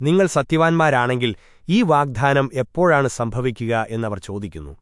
നിങ്ങൾ സത്യവാൻമാരാണെങ്കിൽ ഈ വാഗ്ദാനം എപ്പോഴാണ് സംഭവിക്കുക എന്നവർ ചോദിക്കുന്നു.